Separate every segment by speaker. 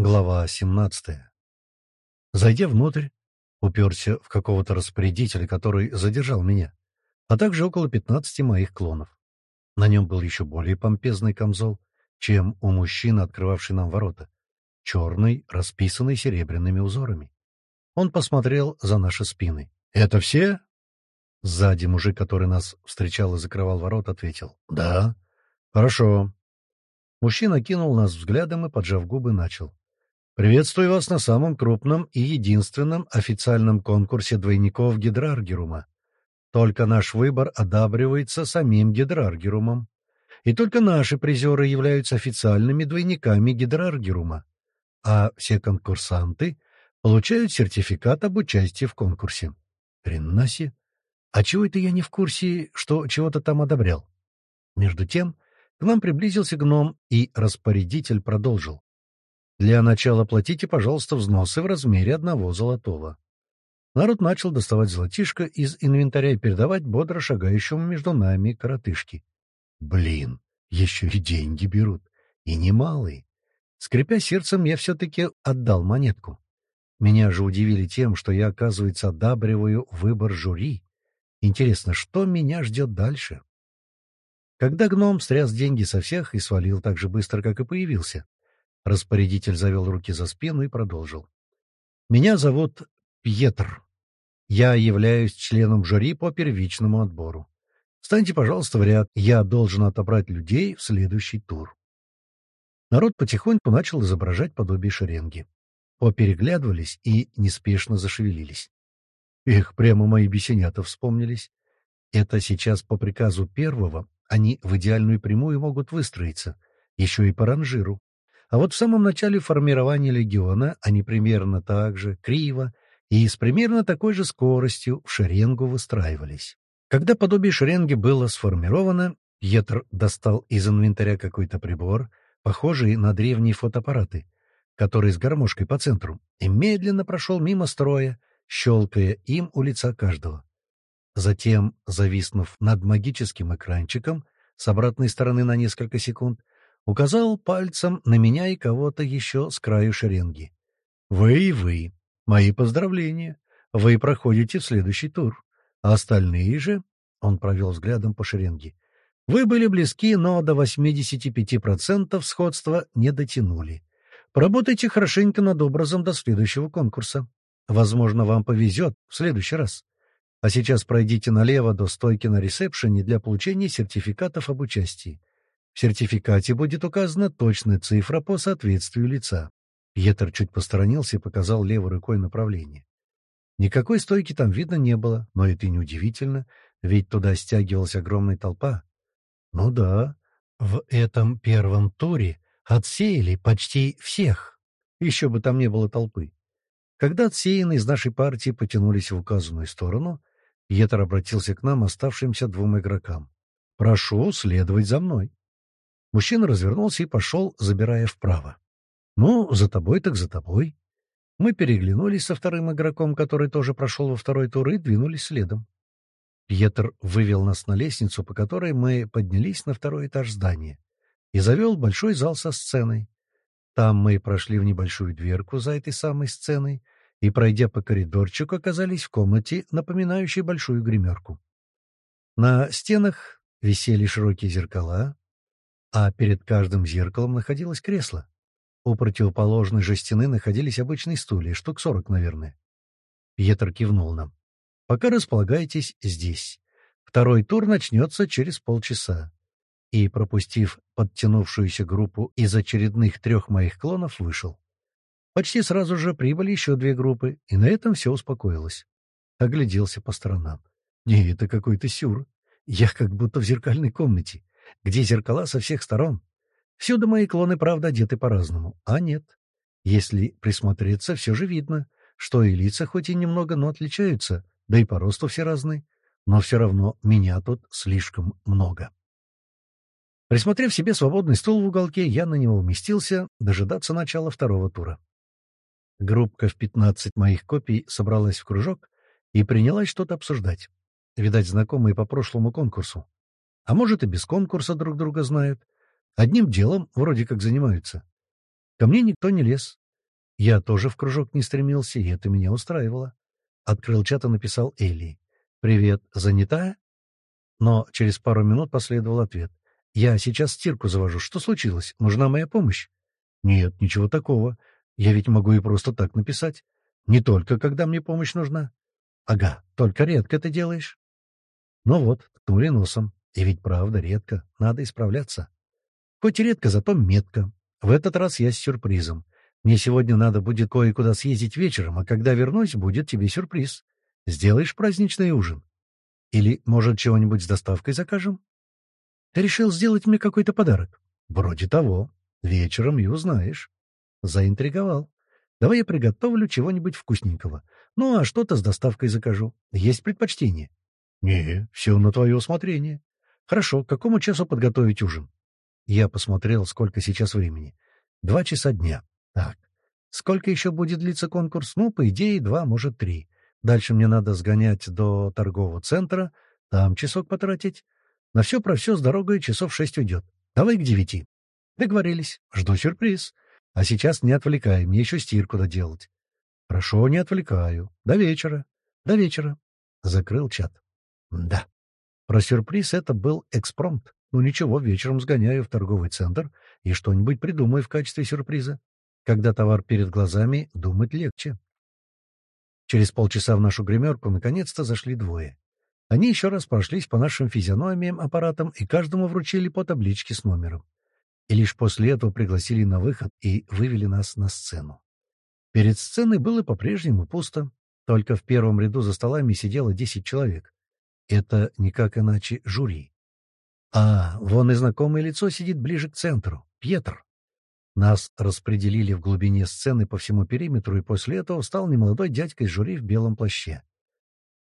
Speaker 1: Глава 17. Зайдя внутрь, уперся в какого-то распорядителя, который задержал меня, а также около 15 моих клонов. На нем был еще более помпезный камзол, чем у мужчины, открывавший нам ворота, черный, расписанный серебряными узорами. Он посмотрел за наши спины. «Это все?» Сзади мужик, который нас встречал и закрывал ворот, ответил. «Да». «Хорошо». Мужчина кинул нас взглядом и, поджав губы, начал. Приветствую вас на самом крупном и единственном официальном конкурсе двойников Гидраргерума. Только наш выбор одабривается самим Гидраргерумом. И только наши призеры являются официальными двойниками Гидраргерума. А все конкурсанты получают сертификат об участии в конкурсе. Хренаси! А чего это я не в курсе, что чего-то там одобрял? Между тем, к нам приблизился гном, и распорядитель продолжил. Для начала платите, пожалуйста, взносы в размере одного золотого. Народ начал доставать золотишко из инвентаря и передавать бодро шагающему между нами коротышке. Блин, еще и деньги берут. И немалые. Скрипя сердцем, я все-таки отдал монетку. Меня же удивили тем, что я, оказывается, одабриваю выбор жюри. Интересно, что меня ждет дальше? Когда гном стряс деньги со всех и свалил так же быстро, как и появился, Распорядитель завел руки за спину и продолжил. «Меня зовут Пьетр. Я являюсь членом жюри по первичному отбору. Станьте, пожалуйста, в ряд. Я должен отобрать людей в следующий тур». Народ потихоньку начал изображать подобие шеренги. Попереглядывались и неспешно зашевелились. Их прямо мои бесенята вспомнились. Это сейчас по приказу первого они в идеальную прямую могут выстроиться, еще и по ранжиру. А вот в самом начале формирования легиона они примерно так же, криво и с примерно такой же скоростью в шеренгу выстраивались. Когда подобие шеренги было сформировано, Пьетр достал из инвентаря какой-то прибор, похожий на древние фотоаппараты, который с гармошкой по центру, и медленно прошел мимо строя, щелкая им у лица каждого. Затем, зависнув над магическим экранчиком с обратной стороны на несколько секунд, указал пальцем на меня и кого-то еще с краю шеренги. «Вы и вы. Мои поздравления. Вы проходите в следующий тур. А остальные же...» — он провел взглядом по шеренге. «Вы были близки, но до 85% сходства не дотянули. Поработайте хорошенько над образом до следующего конкурса. Возможно, вам повезет в следующий раз. А сейчас пройдите налево до стойки на ресепшене для получения сертификатов об участии. В сертификате будет указана точная цифра по соответствию лица. Пьетер чуть посторонился и показал левой рукой направление. Никакой стойки там видно не было, но это и не удивительно, ведь туда стягивалась огромная толпа. Ну да, в этом первом туре отсеяли почти всех. Еще бы там не было толпы. Когда отсеянные из нашей партии потянулись в указанную сторону, Пьетер обратился к нам, оставшимся двум игрокам. «Прошу следовать за мной». Мужчина развернулся и пошел, забирая вправо. «Ну, за тобой так за тобой». Мы переглянулись со вторым игроком, который тоже прошел во второй тур, и двинулись следом. Пьетр вывел нас на лестницу, по которой мы поднялись на второй этаж здания, и завел большой зал со сценой. Там мы прошли в небольшую дверку за этой самой сценой и, пройдя по коридорчику, оказались в комнате, напоминающей большую гримерку. На стенах висели широкие зеркала, а перед каждым зеркалом находилось кресло. У противоположной же стены находились обычные стулья, штук сорок, наверное. Пьетр кивнул нам. «Пока располагайтесь здесь. Второй тур начнется через полчаса». И, пропустив подтянувшуюся группу из очередных трех моих клонов, вышел. Почти сразу же прибыли еще две группы, и на этом все успокоилось. Огляделся по сторонам. Не, это какой-то сюр. Я как будто в зеркальной комнате где зеркала со всех сторон. Всюду мои клоны, правда, одеты по-разному, а нет. Если присмотреться, все же видно, что и лица хоть и немного, но отличаются, да и по росту все разные, но все равно меня тут слишком много. Присмотрев себе свободный стул в уголке, я на него уместился, дожидаться начала второго тура. Группка в пятнадцать моих копий собралась в кружок и принялась что-то обсуждать. Видать, знакомые по прошлому конкурсу. А может, и без конкурса друг друга знают. Одним делом вроде как занимаются. Ко мне никто не лез. Я тоже в кружок не стремился, и это меня устраивало. Открыл чат и написал Элли. «Привет, занятая?» Но через пару минут последовал ответ. «Я сейчас стирку завожу. Что случилось? Нужна моя помощь?» «Нет, ничего такого. Я ведь могу и просто так написать. Не только, когда мне помощь нужна». «Ага, только редко ты делаешь». Ну вот, ткнули носом. И ведь правда редко. Надо исправляться. Хоть и редко, зато метко. В этот раз я с сюрпризом. Мне сегодня надо будет кое-куда съездить вечером, а когда вернусь, будет тебе сюрприз. Сделаешь праздничный ужин? Или, может, чего-нибудь с доставкой закажем? Ты решил сделать мне какой-то подарок? Вроде того. Вечером и узнаешь. Заинтриговал. Давай я приготовлю чего-нибудь вкусненького. Ну, а что-то с доставкой закажу. Есть предпочтение? Не, все на твое усмотрение. Хорошо, к какому часу подготовить ужин? Я посмотрел, сколько сейчас времени. Два часа дня. Так, сколько еще будет длиться конкурс? Ну, по идее, два, может, три. Дальше мне надо сгонять до торгового центра, там часок потратить. На все про все с дорогой часов шесть уйдет. Давай к девяти. Договорились. Жду сюрприз. А сейчас не отвлекай, мне еще стирку доделать. Хорошо, не отвлекаю. До вечера. До вечера. Закрыл чат. Да. Про сюрприз это был экспромт. Ну ничего, вечером сгоняю в торговый центр и что-нибудь придумаю в качестве сюрприза. Когда товар перед глазами, думать легче. Через полчаса в нашу гримерку наконец-то зашли двое. Они еще раз прошлись по нашим физиономиям, аппаратам и каждому вручили по табличке с номером. И лишь после этого пригласили на выход и вывели нас на сцену. Перед сценой было по-прежнему пусто, только в первом ряду за столами сидело десять человек. Это никак иначе жюри. А, вон и знакомое лицо сидит ближе к центру. Пьетр. Нас распределили в глубине сцены по всему периметру, и после этого стал немолодой дядька из жюри в белом плаще.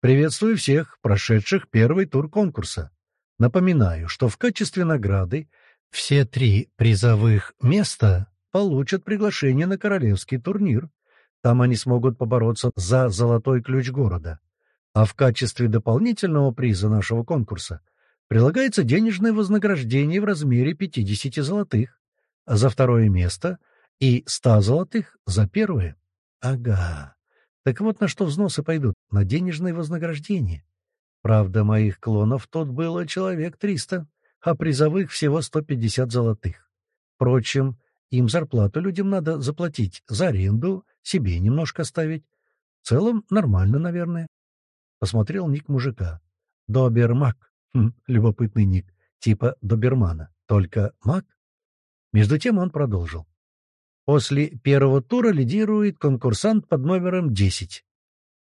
Speaker 1: «Приветствую всех, прошедших первый тур конкурса. Напоминаю, что в качестве награды все три призовых места получат приглашение на королевский турнир. Там они смогут побороться за золотой ключ города. А в качестве дополнительного приза нашего конкурса прилагается денежное вознаграждение в размере 50 золотых за второе место и ста золотых за первое. Ага. Так вот на что взносы пойдут, на денежное вознаграждение. Правда, моих клонов тут было человек триста, а призовых всего сто пятьдесят золотых. Впрочем, им зарплату людям надо заплатить, за аренду, себе немножко оставить. В целом, нормально, наверное. Посмотрел ник мужика. Добермак. Хм, любопытный ник. Типа добермана. Только маг? Между тем он продолжил. После первого тура лидирует конкурсант под номером 10.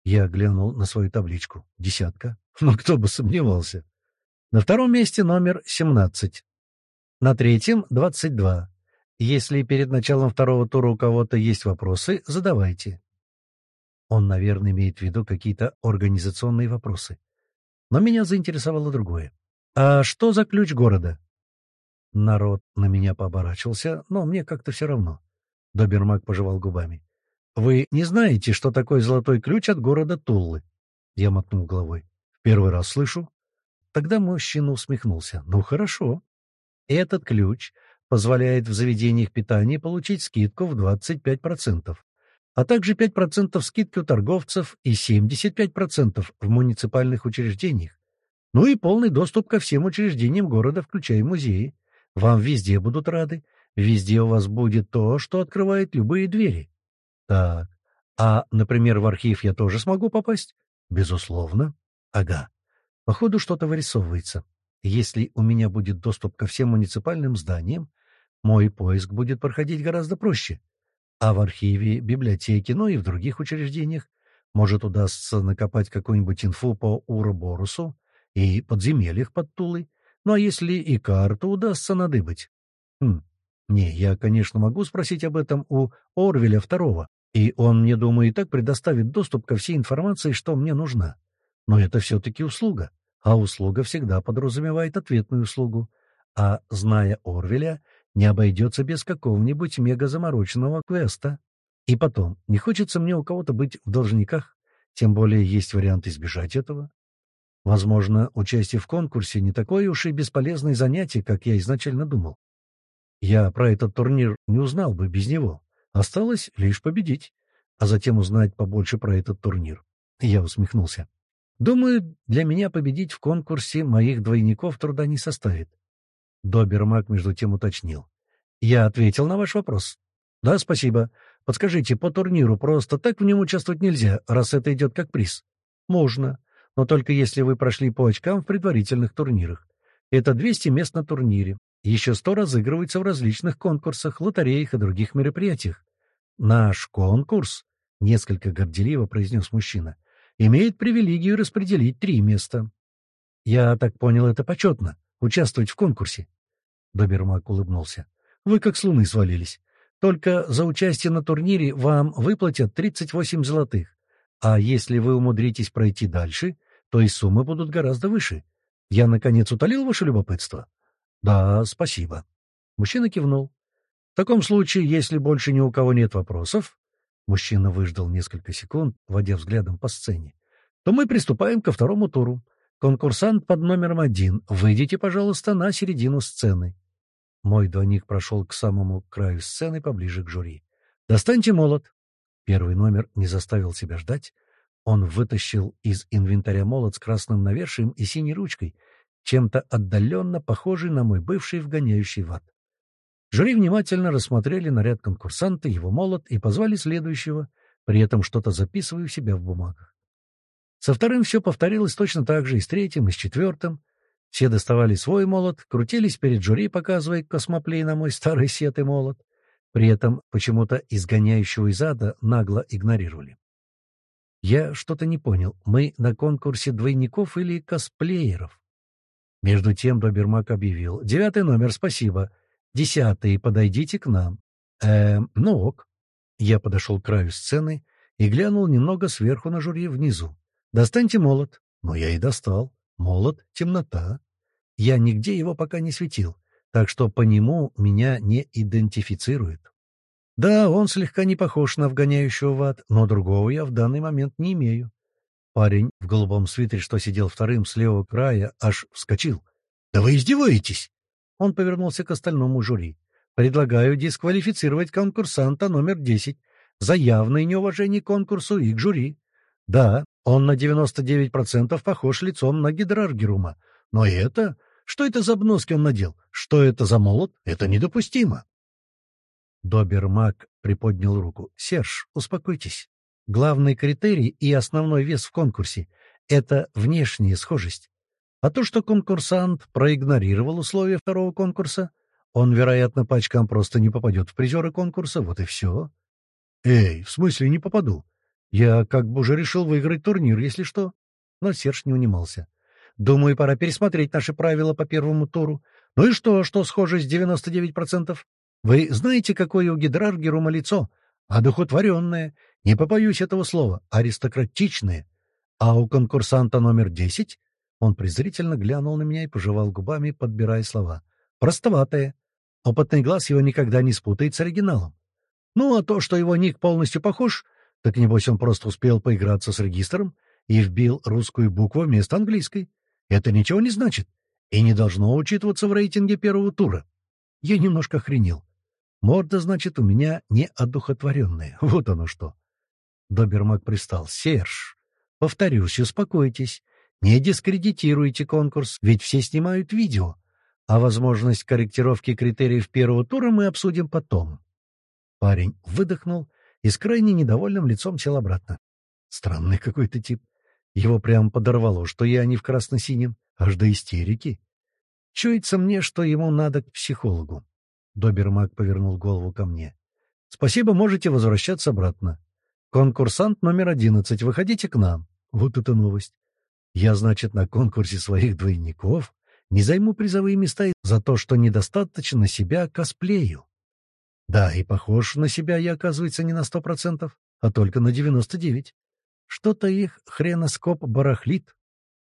Speaker 1: Я глянул на свою табличку. Десятка. Ну, кто бы сомневался. На втором месте номер 17. На третьем — 22. Если перед началом второго тура у кого-то есть вопросы, задавайте. Он, наверное, имеет в виду какие-то организационные вопросы. Но меня заинтересовало другое. А что за ключ города? Народ на меня пооборачивался, но мне как-то все равно. Добермак пожевал губами. «Вы не знаете, что такое золотой ключ от города Туллы?» Я мотнул головой. «В первый раз слышу». Тогда мужчина усмехнулся. «Ну, хорошо. Этот ключ позволяет в заведениях питания получить скидку в 25%, а также 5% скидки у торговцев и 75% в муниципальных учреждениях. Ну и полный доступ ко всем учреждениям города, включая музеи. Вам везде будут рады. Везде у вас будет то, что открывает любые двери. Так, а, например, в архив я тоже смогу попасть? Безусловно. Ага. Походу, что-то вырисовывается. Если у меня будет доступ ко всем муниципальным зданиям, мой поиск будет проходить гораздо проще. А в архиве, библиотеке, ну и в других учреждениях может удастся накопать какую-нибудь инфу по Уроборусу и подземельях под Тулой, ну а если и карту удастся надыбать? Хм, не, я, конечно, могу спросить об этом у Орвеля второго, и он, мне думаю, и так предоставит доступ ко всей информации, что мне нужна. Но это все-таки услуга, а услуга всегда подразумевает ответную услугу. А, зная Орвеля, не обойдется без какого-нибудь мега-замороченного квеста. И потом, не хочется мне у кого-то быть в должниках, тем более есть вариант избежать этого. Возможно, участие в конкурсе не такое уж и бесполезное занятие, как я изначально думал. Я про этот турнир не узнал бы без него. Осталось лишь победить, а затем узнать побольше про этот турнир. Я усмехнулся. Думаю, для меня победить в конкурсе моих двойников труда не составит. Добермак между тем уточнил. Я ответил на ваш вопрос. Да, спасибо. Подскажите, по турниру просто так в нем участвовать нельзя, раз это идет как приз? Можно, но только если вы прошли по очкам в предварительных турнирах. Это 200 мест на турнире. Еще 100 разыгрывается в различных конкурсах, лотереях и других мероприятиях. Наш конкурс, — несколько горделиво произнес мужчина, — имеет привилегию распределить три места. Я так понял, это почетно — участвовать в конкурсе. Добермак улыбнулся. Вы как с луны свалились. Только за участие на турнире вам выплатят 38 золотых. А если вы умудритесь пройти дальше, то и суммы будут гораздо выше. Я, наконец, утолил ваше любопытство? — Да, спасибо. Мужчина кивнул. — В таком случае, если больше ни у кого нет вопросов, мужчина выждал несколько секунд, водя взглядом по сцене, то мы приступаем ко второму туру. Конкурсант под номером один, выйдите, пожалуйста, на середину сцены. Мой двойник прошел к самому краю сцены, поближе к жюри. «Достаньте молот!» Первый номер не заставил себя ждать. Он вытащил из инвентаря молот с красным навершием и синей ручкой, чем-то отдаленно похожий на мой бывший вгоняющий в ад. Жюри внимательно рассмотрели наряд конкурсанта, его молот и позвали следующего, при этом что-то записывая у себя в бумагах. Со вторым все повторилось точно так же, и с третьим, и с четвертым. Все доставали свой молот, крутились перед жюри, показывая космоплей на мой старый сет и молот. При этом почему-то изгоняющего из ада нагло игнорировали. Я что-то не понял. Мы на конкурсе двойников или косплееров? Между тем Добермак объявил. «Девятый номер, спасибо. Десятый, подойдите к нам». «Эм, ну ок». Я подошел к краю сцены и глянул немного сверху на жюри внизу. «Достаньте молот». Но я и достал. Молот — темнота. Я нигде его пока не светил, так что по нему меня не идентифицирует. Да, он слегка не похож на вгоняющего в ад, но другого я в данный момент не имею. Парень в голубом свитере, что сидел вторым с левого края, аж вскочил. «Да вы издеваетесь!» Он повернулся к остальному жюри. «Предлагаю дисквалифицировать конкурсанта номер десять за явное неуважение к конкурсу и к жюри. Да, он на 99% похож лицом на Гидраргерума. Но это... Что это за обноски он надел? Что это за молот? Это недопустимо. Добермак приподнял руку. «Серж, успокойтесь. Главный критерий и основной вес в конкурсе — это внешняя схожесть. А то, что конкурсант проигнорировал условия второго конкурса, он, вероятно, по очкам просто не попадет в призеры конкурса, вот и все. «Эй, в смысле не попаду? Я как бы уже решил выиграть турнир, если что. Но Серж не унимался. Думаю, пора пересмотреть наши правила по первому туру. Ну и что, что схожесть 99%? Вы знаете, какое у Гидраргерума лицо? Одухотворенное, не побоюсь этого слова, аристократичное. А у конкурсанта номер 10? Он презрительно глянул на меня и пожевал губами, подбирая слова. Простоватое. Опытный глаз его никогда не спутает с оригиналом. Ну, а то, что его ник полностью похож, так небось он просто успел поиграться с регистром и вбил русскую букву вместо английской. Это ничего не значит и не должно учитываться в рейтинге первого тура. Я немножко охренел. Морда, значит, у меня неодухотворенная. Вот оно что. Добермак пристал. Серж, повторюсь, успокойтесь. Не дискредитируйте конкурс, ведь все снимают видео. А возможность корректировки критериев первого тура мы обсудим потом. Парень выдохнул и с крайне недовольным лицом сел обратно. Странный какой-то тип. Его прям подорвало, что я не в красно-синем, аж до истерики. Чуется мне, что ему надо к психологу. Добермак повернул голову ко мне. «Спасибо, можете возвращаться обратно. Конкурсант номер одиннадцать, выходите к нам». Вот это новость. Я, значит, на конкурсе своих двойников не займу призовые места за то, что недостаточно себя косплею. Да, и похож на себя я, оказывается, не на сто процентов, а только на девяносто девять. Что-то их хреноскоп барахлит.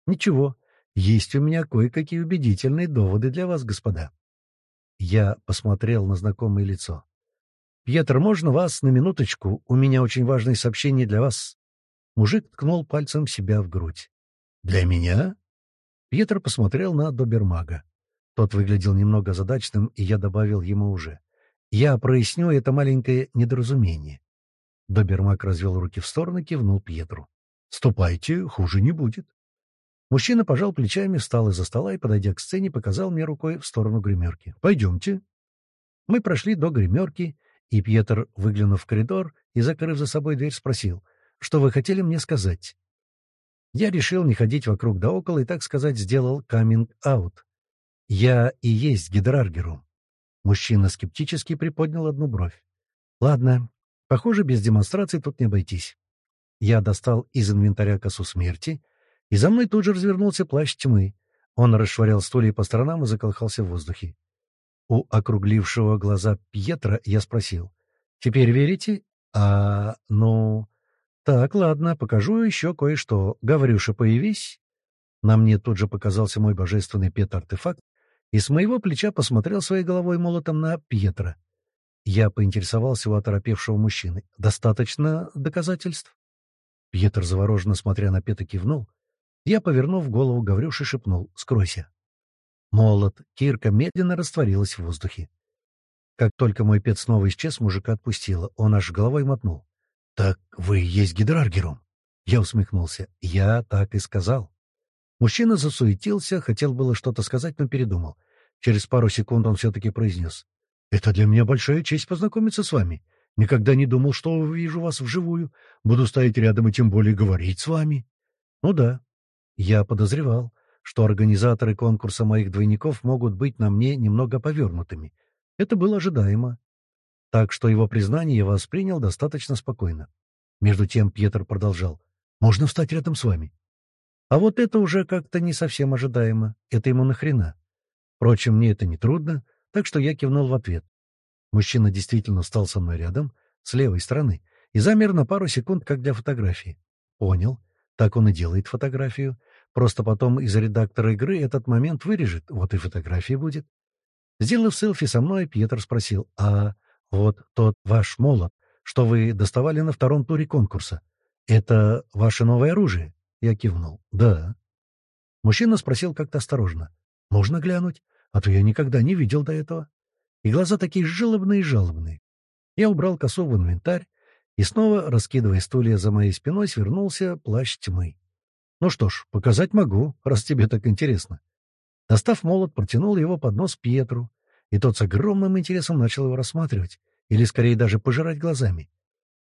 Speaker 1: Ничего, есть у меня кое-какие убедительные доводы для вас, господа. Я посмотрел на знакомое лицо. «Пьетр, можно вас на минуточку? У меня очень важное сообщение для вас». Мужик ткнул пальцем себя в грудь. «Для меня?» Пьетр посмотрел на добермага. Тот выглядел немного задачным, и я добавил ему уже. Я проясню это маленькое недоразумение. Добермак развел руки в стороны, кивнул Пьетру. «Ступайте, хуже не будет». Мужчина пожал плечами, встал из-за стола и, подойдя к сцене, показал мне рукой в сторону гримерки. «Пойдемте». Мы прошли до гримерки, и Пьетр, выглянув в коридор и закрыв за собой дверь, спросил, «Что вы хотели мне сказать?» Я решил не ходить вокруг да около и, так сказать, сделал каминг-аут. Я и есть Гидраргеру. Мужчина скептически приподнял одну бровь. «Ладно, похоже, без демонстрации тут не обойтись». Я достал из инвентаря косу смерти, и за мной тут же развернулся плащ тьмы. Он расшвырял стулья по сторонам и заколыхался в воздухе. У округлившего глаза Пьетра я спросил. «Теперь верите? А, ну...» «Так, ладно, покажу еще кое-что. Гаврюша, появись». На мне тут же показался мой божественный пет-артефакт, и с моего плеча посмотрел своей головой молотом на Пьетра. Я поинтересовался у оторопевшего мужчины. «Достаточно доказательств?» Пьетр, завороженно смотря на Пета, кивнул. Я, повернув голову, Гаврюши шепнул «Скройся». Молот, кирка медленно растворилась в воздухе. Как только мой пет снова исчез, мужика отпустило. Он аж головой мотнул. «Так вы есть гидраргером?» Я усмехнулся. «Я так и сказал». Мужчина засуетился, хотел было что-то сказать, но передумал. Через пару секунд он все-таки произнес. «Это для меня большая честь познакомиться с вами. Никогда не думал, что увижу вас вживую. Буду стоять рядом и тем более говорить с вами». «Ну да, я подозревал что организаторы конкурса моих двойников могут быть на мне немного повернутыми. Это было ожидаемо. Так что его признание я воспринял достаточно спокойно. Между тем Пьетр продолжал. «Можно встать рядом с вами?» А вот это уже как-то не совсем ожидаемо. Это ему нахрена? Впрочем, мне это не трудно, так что я кивнул в ответ. Мужчина действительно встал со мной рядом, с левой стороны, и замер на пару секунд, как для фотографии. Понял. Так он и делает фотографию. Просто потом из редактора игры этот момент вырежет, вот и фотография будет. Сделав селфи со мной, Пьетр спросил, «А вот тот ваш молот, что вы доставали на втором туре конкурса, это ваше новое оружие?» Я кивнул, «Да». Мужчина спросил как-то осторожно, «Можно глянуть? А то я никогда не видел до этого». И глаза такие жалобные-жалобные. Я убрал косу в инвентарь, и снова, раскидывая стулья за моей спиной, свернулся плащ тьмы. Ну что ж, показать могу, раз тебе так интересно. Достав молот, протянул его под нос Петру, и тот с огромным интересом начал его рассматривать, или скорее даже пожирать глазами.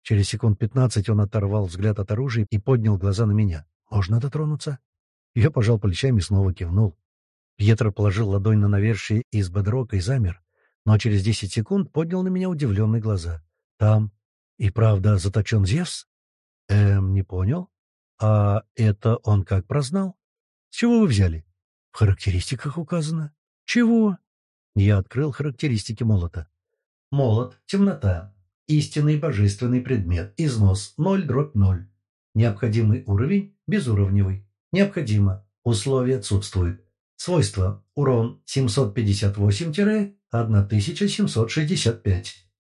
Speaker 1: Через секунд пятнадцать он оторвал взгляд от оружия и поднял глаза на меня. «Можно дотронуться?» Я пожал плечами и снова кивнул. Пьетро положил ладонь на навершие из бедрока и замер, но через десять секунд поднял на меня удивленные глаза. «Там и правда заточен Зевс?» «Эм, не понял?» «А это он как прознал? С чего вы взяли?» «В характеристиках указано». «Чего?» Я открыл характеристики молота. Молот, темнота, истинный божественный предмет, износ 0 дробь 0. Необходимый уровень – безуровневый. Необходимо. Условия отсутствуют. Свойства. Урон 758-1765.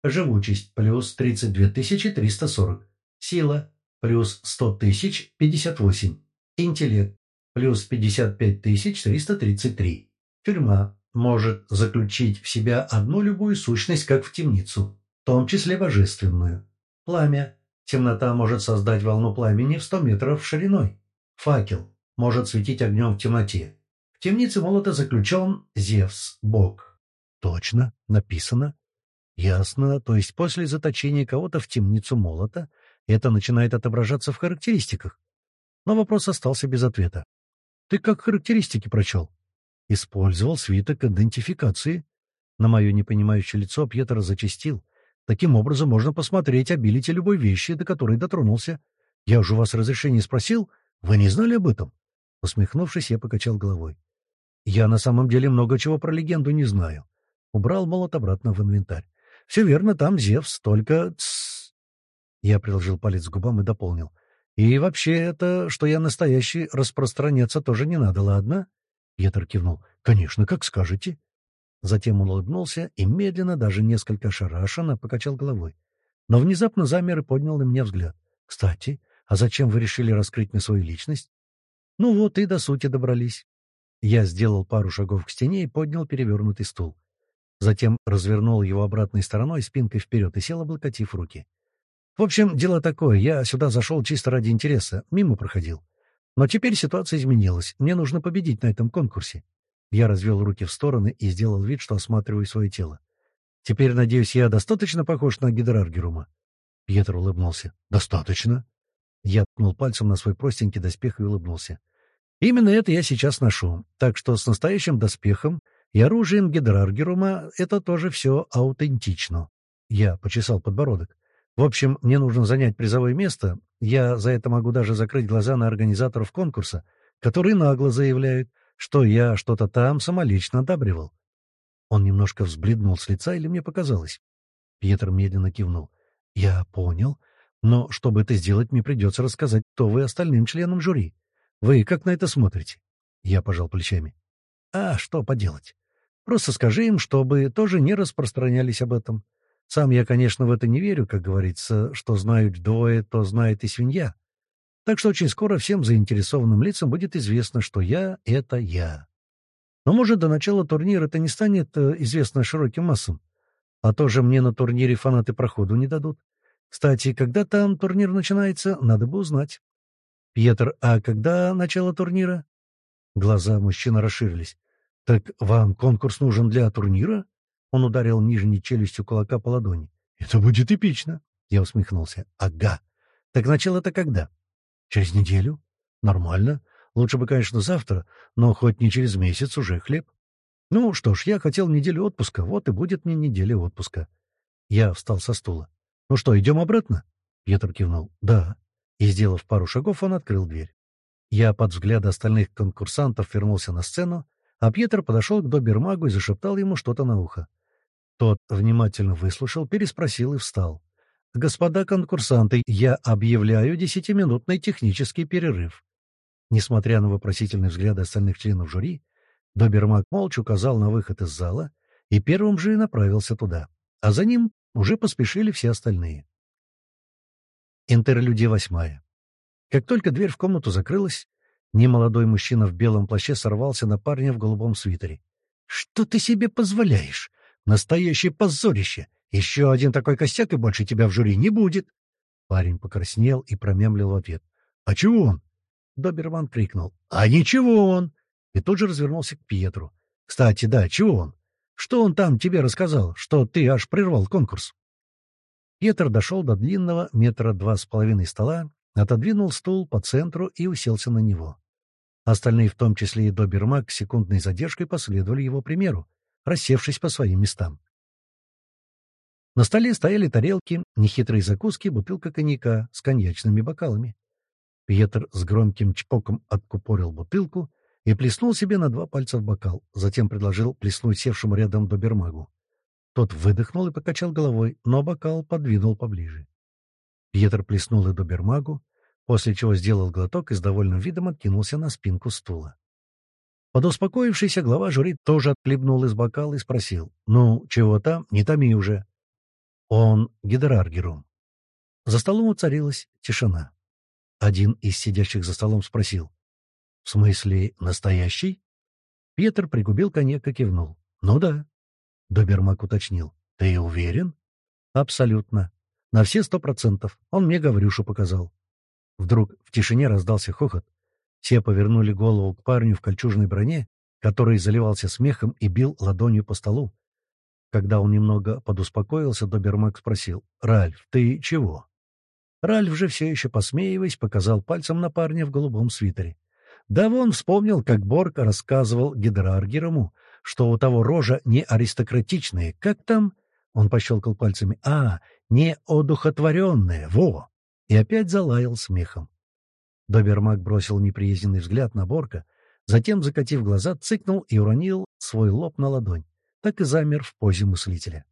Speaker 1: Живучесть плюс 32340. Сила плюс 100 тысяч 58. Интеллект плюс 55 тысяч 333. Тюрьма может заключить в себя одну любую сущность, как в темницу, в том числе божественную. Пламя. Темнота может создать волну пламени в 100 метров шириной. Факел может светить огнем в темноте. В темнице молота заключен Зевс, бог. Точно, написано. Ясно, то есть после заточения кого-то в темницу молота это начинает отображаться в характеристиках. Но вопрос остался без ответа. Ты как характеристики прочел? Использовал свиток идентификации. На мое непонимающее лицо Пьетро зачастил. Таким образом можно посмотреть обилите любой вещи, до которой дотронулся. Я уже у вас разрешение спросил. Вы не знали об этом? Усмехнувшись, я покачал головой. Я на самом деле много чего про легенду не знаю. Убрал молот обратно в инвентарь. Все верно, там Зевс, только... Я приложил палец к губам и дополнил. «И вообще это, что я настоящий, распространяться тоже не надо, ладно?» Пьетр кивнул. «Конечно, как скажете». Затем он улыбнулся и медленно, даже несколько шарашенно, покачал головой. Но внезапно замер и поднял на меня взгляд. «Кстати, а зачем вы решили раскрыть мне свою личность?» «Ну вот и до сути добрались». Я сделал пару шагов к стене и поднял перевернутый стул. Затем развернул его обратной стороной, спинкой вперед, и сел, облокотив руки. В общем, дело такое. Я сюда зашел чисто ради интереса, мимо проходил. Но теперь ситуация изменилась. Мне нужно победить на этом конкурсе. Я развел руки в стороны и сделал вид, что осматриваю свое тело. Теперь, надеюсь, я достаточно похож на Гидраргерума? Пьетро улыбнулся. «Достаточно». Я ткнул пальцем на свой простенький доспех и улыбнулся. «Именно это я сейчас ношу. Так что с настоящим доспехом и оружием Гидраргерума это тоже все аутентично». Я почесал подбородок. «В общем, мне нужно занять призовое место. Я за это могу даже закрыть глаза на организаторов конкурса, которые нагло заявляют, что я что-то там самолично одабривал». Он немножко взбледнул с лица, или мне показалось? Пьетро медленно кивнул. «Я понял. Но чтобы это сделать, мне придется рассказать, кто вы остальным членам жюри. Вы как на это смотрите?» Я пожал плечами. «А что поделать? Просто скажи им, чтобы тоже не распространялись об этом. Сам я, конечно, в это не верю, как говорится, что знают двое, то знает и свинья. Так что очень скоро всем заинтересованным лицам будет известно, что я — это я. Но, может, до начала турнира это не станет э, известно широким массам. А тоже мне на турнире фанаты проходу не дадут. Кстати, когда там турнир начинается, надо бы узнать. Пьетр, а когда начало турнира? Глаза мужчины расширились. Так вам конкурс нужен для турнира? Он ударил нижней челюстью кулака по ладони. Это будет эпично. Я усмехнулся. Ага. Так начало-то когда? Через неделю? Нормально. Лучше бы, конечно, завтра, но хоть не через месяц уже хлеб. Ну что ж, я хотел неделю отпуска, вот и будет мне неделя отпуска. Я встал со стула. «Ну что, идем обратно?» Пьетр кивнул. «Да». И, сделав пару шагов, он открыл дверь. Я под взгляды остальных конкурсантов вернулся на сцену, а Пьетр подошел к добермагу и зашептал ему что-то на ухо. Тот внимательно выслушал, переспросил и встал. «Господа конкурсанты, я объявляю десятиминутный технический перерыв». Несмотря на вопросительные взгляды остальных членов жюри, Добермак молча указал на выход из зала и первым же направился туда, а за ним уже поспешили все остальные. Интерлюдия восьмая. Как только дверь в комнату закрылась, немолодой мужчина в белом плаще сорвался на парня в голубом свитере. «Что ты себе позволяешь? Настоящее позорище! Еще один такой косяк, и больше тебя в жюри не будет!» Парень покраснел и промямлил в ответ. «А чего он?» Доберман крикнул. «А ничего он!» и тут же развернулся к Пьетру. «Кстати, да, чего он? Что он там тебе рассказал, что ты аж прервал конкурс?» Пьетр дошел до длинного метра два с половиной стола, отодвинул стул по центру и уселся на него. Остальные, в том числе и Добермак, секундной задержкой последовали его примеру, рассевшись по своим местам. На столе стояли тарелки, нехитрые закуски, бутылка коньяка с коньячными бокалами. Пьетр с громким чпоком откупорил бутылку и плеснул себе на два пальца в бокал, затем предложил плеснуть севшему рядом добермагу. Тот выдохнул и покачал головой, но бокал подвинул поближе. Пьетр плеснул и добермагу, после чего сделал глоток и с довольным видом откинулся на спинку стула. Подуспокоившийся глава жюри тоже отхлебнул из бокала и спросил, «Ну, чего там? Не томи уже». Он гидраргерум. За столом уцарилась тишина. Один из сидящих за столом спросил, «В смысле, настоящий?» Петр пригубил коньяк и кивнул. «Ну да». Добермак уточнил. «Ты уверен?» «Абсолютно. На все сто процентов. Он мне Гаврюшу показал». Вдруг в тишине раздался хохот. Все повернули голову к парню в кольчужной броне, который заливался смехом и бил ладонью по столу. Когда он немного подуспокоился, Добермак спросил. «Ральф, ты чего?» Ральф же все еще посмеиваясь, показал пальцем на парня в голубом свитере. Да вон вспомнил, как Борг рассказывал Гидраргерому, что у того рожа не аристократичная. Как там? Он пощелкал пальцами. А, не одухотворенная, во! И опять залаял смехом. Добермак бросил неприязненный взгляд на Борка, затем, закатив глаза, цыкнул и уронил свой лоб на ладонь. Так и замер в позе мыслителя.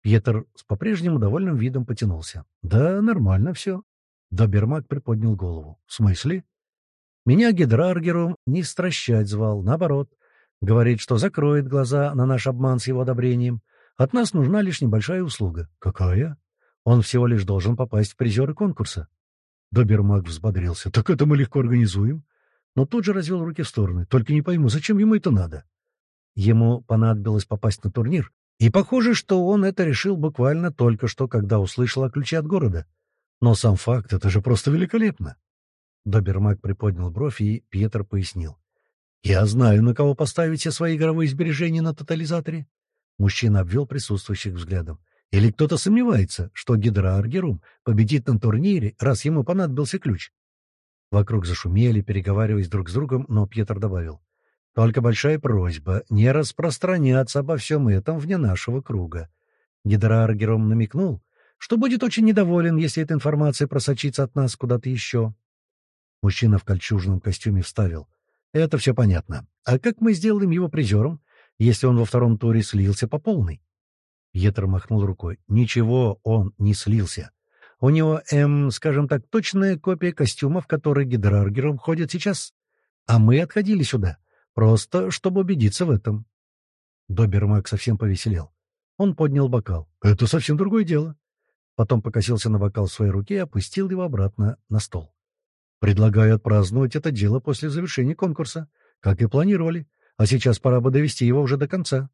Speaker 1: Пьетер с по-прежнему довольным видом потянулся. «Да, нормально все». Добермак приподнял голову. «В смысле?» Меня Гидраргеру не стращать звал, наоборот. Говорит, что закроет глаза на наш обман с его одобрением. От нас нужна лишь небольшая услуга. Какая? Он всего лишь должен попасть в призеры конкурса. Добермак взбодрился. Так это мы легко организуем. Но тут же развел руки в стороны. Только не пойму, зачем ему это надо? Ему понадобилось попасть на турнир, И похоже, что он это решил буквально только что, когда услышал о ключе от города. Но сам факт — это же просто великолепно. Добермак приподнял бровь, и Пьетр пояснил. «Я знаю, на кого поставить все свои игровые сбережения на тотализаторе». Мужчина обвел присутствующих взглядом. «Или кто-то сомневается, что Гидроаргерум победит на турнире, раз ему понадобился ключ?» Вокруг зашумели, переговариваясь друг с другом, но Пьетр добавил. «Только большая просьба не распространяться обо всем этом вне нашего круга». Гидроаргерум намекнул, что будет очень недоволен, если эта информация просочится от нас куда-то еще. Мужчина в кольчужном костюме вставил. «Это все понятно. А как мы сделаем его призером, если он во втором туре слился по полной?» Етер махнул рукой. «Ничего он не слился. У него, эм, скажем так, точная копия костюма, в который гидраргером ходит сейчас. А мы отходили сюда, просто чтобы убедиться в этом». Добермак совсем повеселел. Он поднял бокал. «Это совсем другое дело». Потом покосился на бокал в своей руке и опустил его обратно на стол. Предлагаю отпраздновать это дело после завершения конкурса, как и планировали, а сейчас пора бы довести его уже до конца.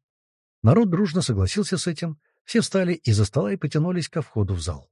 Speaker 1: Народ дружно согласился с этим, все встали из-за стола и потянулись ко входу в зал.